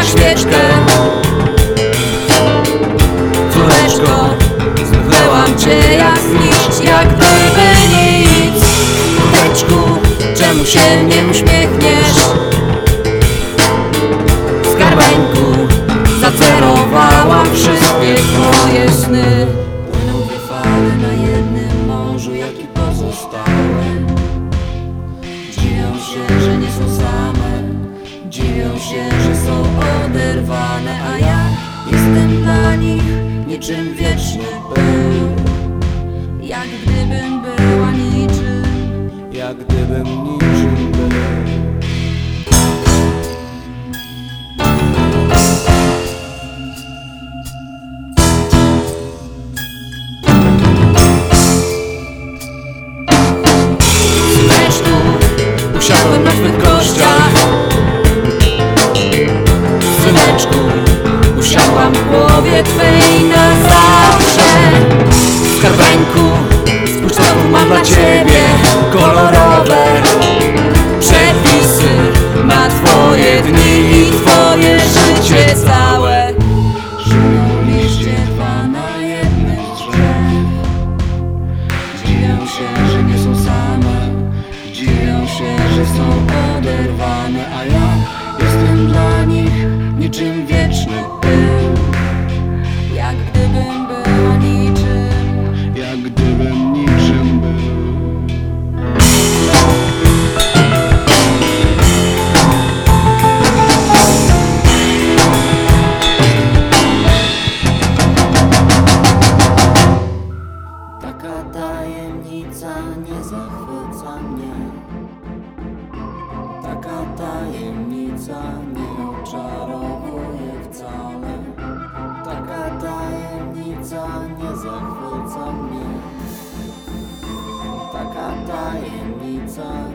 chwileczkę Córeczko, zmyłam cię jak zniszcz, jak gdyby nic. Córeczku, czemu się nie uśmiechniesz? Skarbeńku, zacerowałam wszystkie twoje sny Się, że są oderwane A ja jestem dla nich niczym wieczny był. Jak gdybym była niczym Jak gdybym niczym usiadłam w głowie twej na zawsze. Skarbeńku, spójrz co mam dla ciebie Kolorowe przepisy. Na twoje dni i twoje życie całe. Żyją liście dwa na jednych drzew Dziwią się, że nie są same. Dziwią się, że są oderwane A ja jestem dla nich niczym wieczny zachwyca mnie. Taka tajemnica nie oczarowuje wcale. Taka tajemnica nie zachwyca mnie. Taka tajemnica